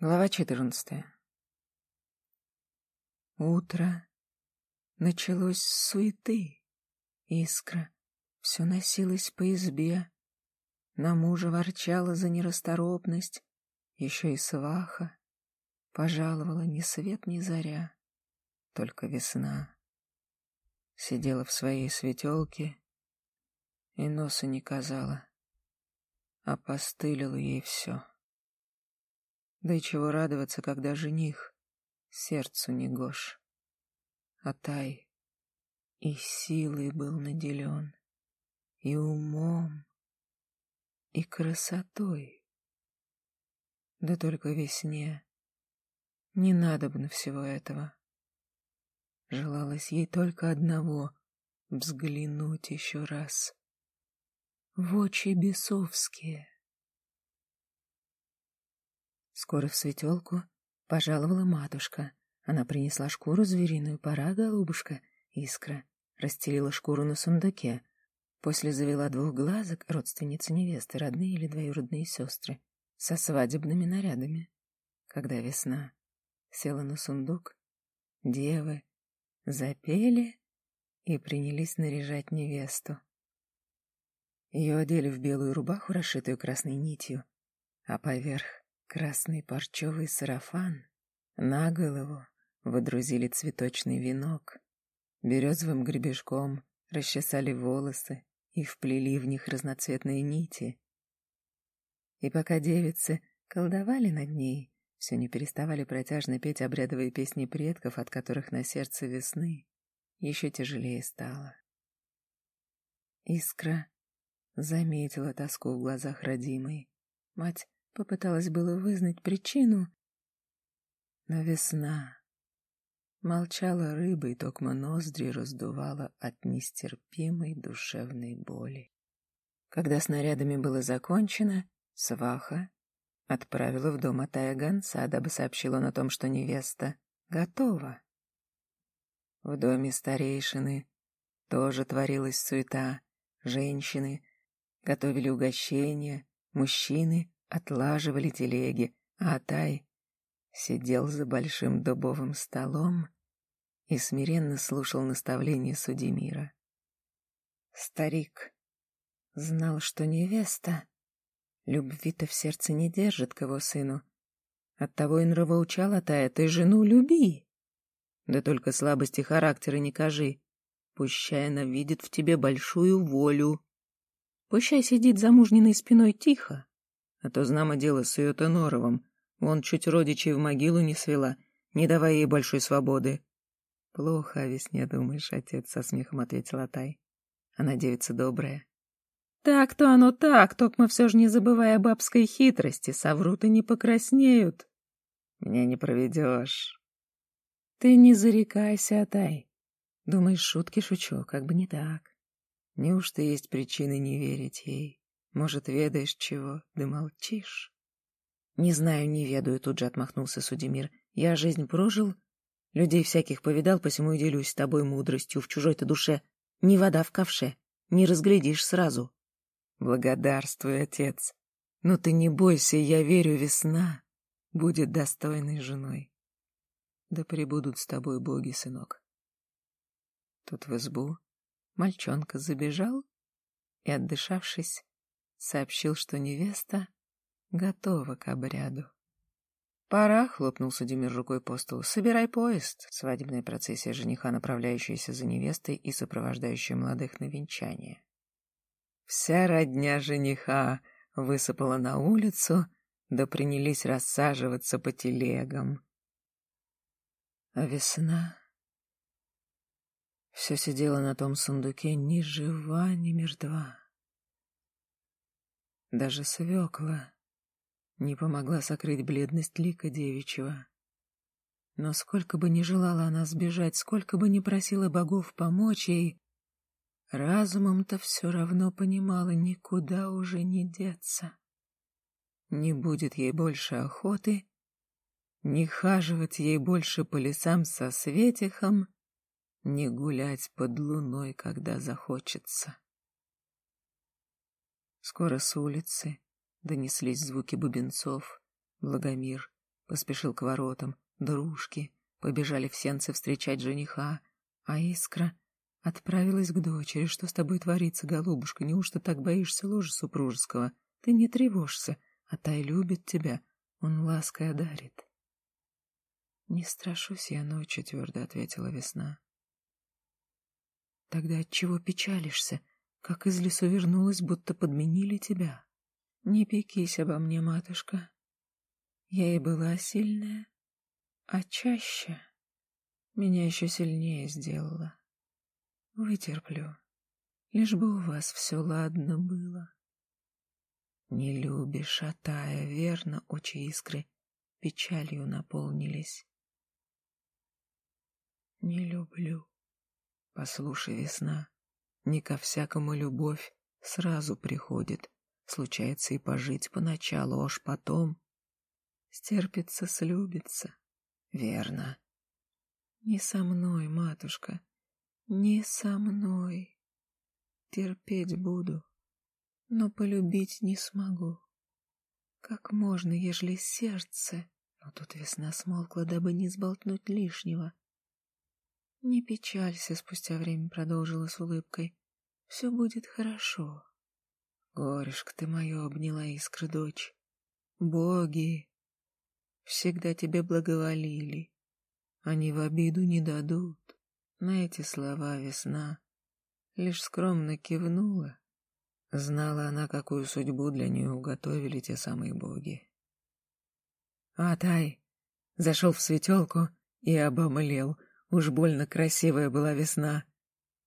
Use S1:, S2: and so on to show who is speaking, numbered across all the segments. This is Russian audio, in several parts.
S1: Глава четырнадцатая. Утро началось с суеты. Искра все носилась по избе. На мужа ворчала за нерасторопность, еще и сваха. Пожаловала ни свет, ни заря, только весна. Сидела в своей светелке и носа не казала. Опостылило ей все. Да и чего радоваться, когда жених сердцу не гош. А Тай и силой был наделен, и умом, и красотой. Да только весне не надобно всего этого. Желалось ей только одного — взглянуть еще раз. В очи бесовские. Скоро в светелку пожаловала матушка. Она принесла шкуру звериную, пора, голубушка, искра. Расстелила шкуру на сундуке. После завела двух глазок, родственницы невесты, родные или двоюродные сестры, со свадебными нарядами. Когда весна села на сундук, девы запели и принялись наряжать невесту. Ее одели в белую рубаху, расшитую красной нитью, а поверх красный парчевый сарафан, на голову водрузили цветочный венок, березовым гребешком расчесали волосы и вплели в них разноцветные нити. И пока девицы колдовали над ней, все не переставали протяжно петь обрядовые песни предков, от которых на сердце весны еще тяжелее стало. Искра заметила тоску в глазах родимой. Мать Попыталась было вызнать причину, но весна молчала рыба и токмо ноздри раздувала от нестерпимой душевной боли. Когда снарядами было закончено, сваха отправила в дом Атая гонца, дабы сообщил он о том, что невеста готова. В доме старейшины тоже творилась суета. Женщины готовили угощения, мужчины отлаживали телеги, а Атай сидел за большим дубовым столом и смиренно слушал наставления Судемира. Старик знал, что невеста любви-то в сердце не держит к его сыну. Оттого и нравоучал Атая, ты жену люби. Да только слабости характера не кажи. Пущай она видит в тебе большую волю. Пущай сидит замужниной спиной тихо, а то знамо дело с ее Теноровым. Он чуть родичей в могилу не свела, не давая ей большой свободы. Плохо о весне думаешь, отец, со смехом ответил Атай. Она девица добрая. Так-то оно так, токмо все же не забывая бабской хитрости, соврут и не покраснеют. Меня не проведешь. Ты не зарекайся, Атай. Думаешь, шутки шучу, как бы не так. Неужто есть причины не верить ей? Может, ведаешь чего, да молчишь? Не знаю, не ведаю, тут же отмахнулся Судимир. Я жизнь прожил, людей всяких повидал, посему и делюсь с тобой мудростью в чужой-то душе. Не вода в ковше, не разглядишь сразу. Благодарствуй, отец. Но ты не бойся, я верю, весна будет достойной женой. Да пребудут с тобой боги, сынок. Тут в избу мальчонка забежал и, отдышавшись, сообщил, что невеста готова к обряду. «Пора», — хлопнул Судимир рукой по столу, — «собирай поезд». Свадебная процессия жениха, направляющаяся за невестой и сопровождающая молодых на венчание. Вся родня жениха высыпала на улицу, да принялись рассаживаться по телегам. А весна все сидела на том сундуке ни жива, ни мертва. Даже свекла не помогла сокрыть бледность лика девичьего. Но сколько бы ни желала она сбежать, сколько бы ни просила богов помочь ей, разумом-то все равно понимала, никуда уже не деться. Не будет ей больше охоты, не хаживать ей больше по лесам со светихом, не гулять под луной, когда захочется. Скоро с улицы донеслись звуки бубенцов. Благомир поспешил к воротам, дружки, побежали в сенцы встречать жениха, а Искра отправилась к дочери. Что с тобой творится, голубушка? Неужто так боишься ложа супружеского? Ты не тревожься, а Тай любит тебя, он лаской одарит. Не страшусь я ночи, твердо ответила весна. Тогда от чего печалишься? Как из лесу вернулась, будто подменили тебя. Не пекись обо мне, матушка. Я и была сильная, а чаще меня еще сильнее сделала. Вытерплю, лишь бы у вас все ладно было. Не любишь, а тая, верно, очи искры печалью наполнились. Не люблю. Послушай, весна, не ко всякому любовь сразу приходит. Случается и пожить поначалу, аж потом стерпится, слюбится. Верно. Не со мной, матушка, не со мной. Терпеть буду, но полюбить не смогу. Как можно, ежели сердце... Но тут весна смолкла, дабы не сболтнуть лишнего. Не печалься, спустя время продолжила с улыбкой. Все будет хорошо. Горюшка ты мою обняла искры, дочь. Боги всегда тебе благоволили. Они в обиду не дадут. На эти слова весна лишь скромно кивнула. Знала она, какую судьбу для нее уготовили те самые боги. А Тай зашел в светелку и обомлел. Уж больно красивая была весна.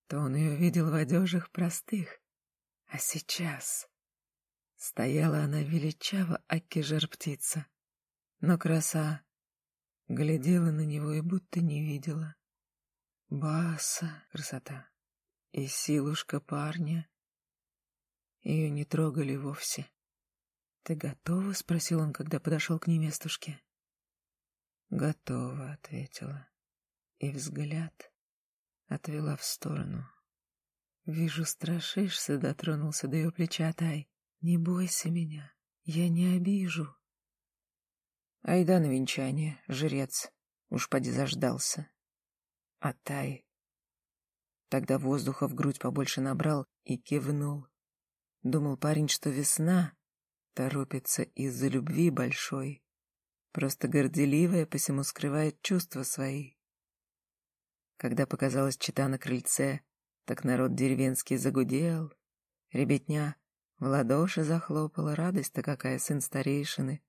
S1: То он ее видел в одежах простых. А сейчас стояла она величаво, аки жар-птица. Но краса глядела на него и будто не видела. Баса, красота, и силушка парня. Ее не трогали вовсе. «Ты готова?» — спросил он, когда подошел к невестушке. «Готова», — ответила. И взгляд отвела в сторону. «Вижу, страшишься», — дотронулся до ее плеча Тай. «Не бойся меня, я не обижу». Айда на венчание, жрец, уж поди заждался. А Тай... Тогда воздуха в грудь побольше набрал и кивнул. Думал парень, что весна торопится из-за любви большой. Просто горделивая посему скрывает чувства свои. Когда показалась чита на крыльце, так народ деревенский загудел. Ребятня в ладоши захлопала, радость-то какая, сын старейшины.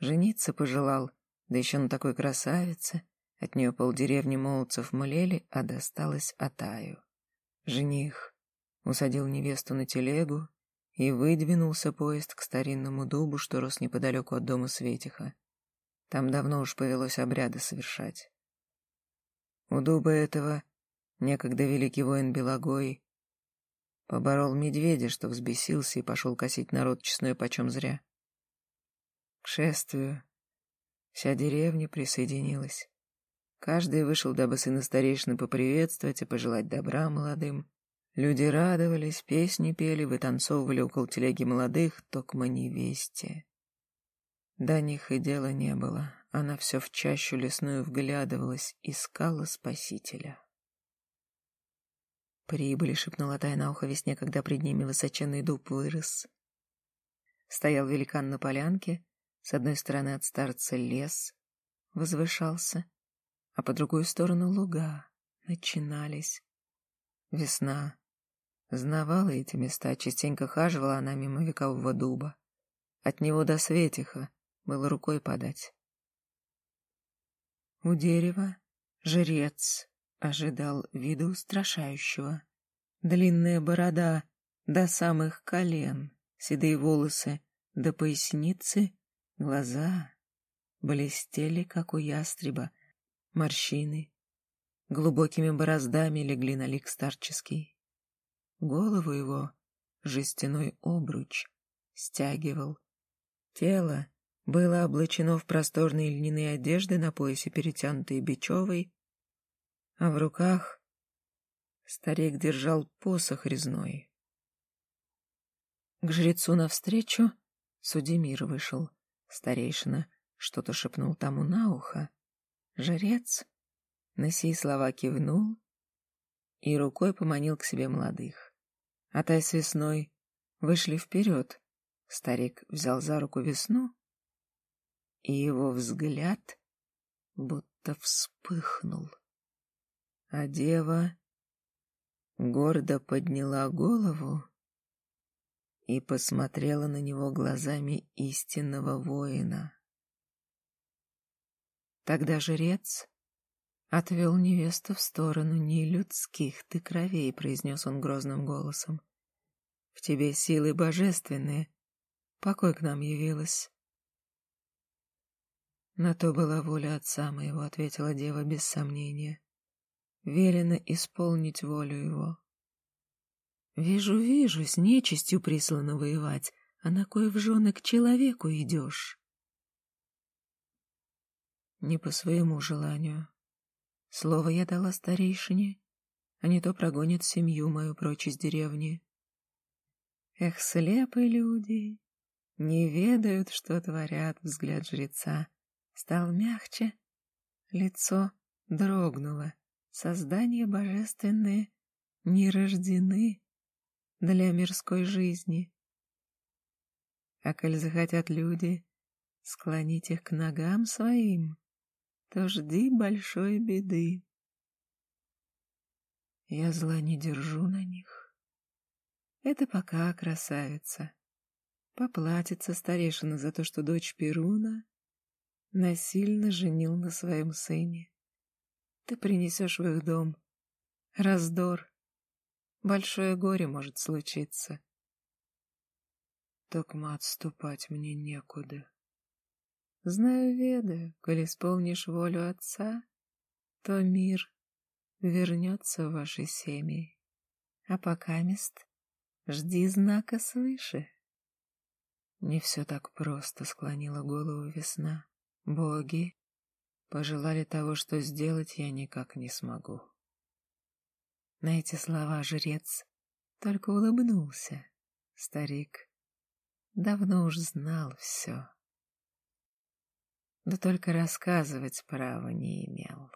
S1: Жениться пожелал, да еще на такой красавице. От нее полдеревни молодцев молели, а досталось Атаю. Жених усадил невесту на телегу, и выдвинулся поезд к старинному дубу, что рос неподалеку от дома Светиха. Там давно уж повелось обряды совершать. У дуба этого некогда великий воин Белогой поборол медведя, что взбесился и пошел косить народ честной почем зря. К шествию вся деревня присоединилась. Каждый вышел, дабы сына старейшины поприветствовать и пожелать добра молодым. Люди радовались, песни пели, вытанцовывали около телеги молодых, токмо невесте. До них и дела не было. Она все в чащу лесную вглядывалась, искала спасителя. «Прибыли», — шепнула Тая на ухо весне, когда пред ними высоченный дуб вырос. Стоял великан на полянке, с одной стороны от старца лес возвышался, а по другую сторону луга начинались. Весна знавала эти места, частенько хаживала она мимо векового дуба. От него до Светиха было рукой подать. У дерева жрец ожидал вида устрашающего. Длинная борода до самых колен, седые волосы до поясницы Глаза блестели, как у ястреба, морщины глубокими бороздами легли на лик старческий. Голову его жестяной обруч стягивал. Тело было облачено в просторные льняные одежды на поясе, перетянутые бечевой, а в руках старик держал посох резной. К жрецу навстречу Судимир вышел старейшина, что-то шепнул тому на ухо. Жрец на сей слова кивнул и рукой поманил к себе молодых. А Тай с весной вышли вперед. Старик взял за руку весну, и его взгляд будто вспыхнул. А дева гордо подняла голову и посмотрела на него глазами истинного воина. Тогда жрец отвел невесту в сторону не людских ты кровей, произнес он грозным голосом. В тебе силы божественные, покой к нам явилась. На то была воля отца моего, ответила дева без сомнения. Велено исполнить волю его. Вижу, вижу, с нечистью прислано воевать, а на кое в жены к человеку идешь? Не по своему желанию. Слово я дала старейшине, а не то прогонит семью мою прочь из деревни. Эх, слепые люди, не ведают, что творят, взгляд жреца. Стал мягче, лицо дрогнуло. Создания божественные не рождены для мирской жизни. А коль захотят люди склонить их к ногам своим, то жди большой беды. Я зла не держу на них. Это пока красавица. Поплатится старейшина за то, что дочь Перуна насильно женил на своем сыне. Ты принесешь в их дом раздор, Большое горе может случиться. Токма отступать мне некуда. Знаю, ведаю, коль исполнишь волю отца, то мир вернется в ваши семьи. А пока мест жди знака свыше. Не все так просто, склонила голову весна. Боги пожелали того, что сделать я никак не смогу. На эти слова жрец только улыбнулся. Старик давно уж знал все. Да только рассказывать права не имел.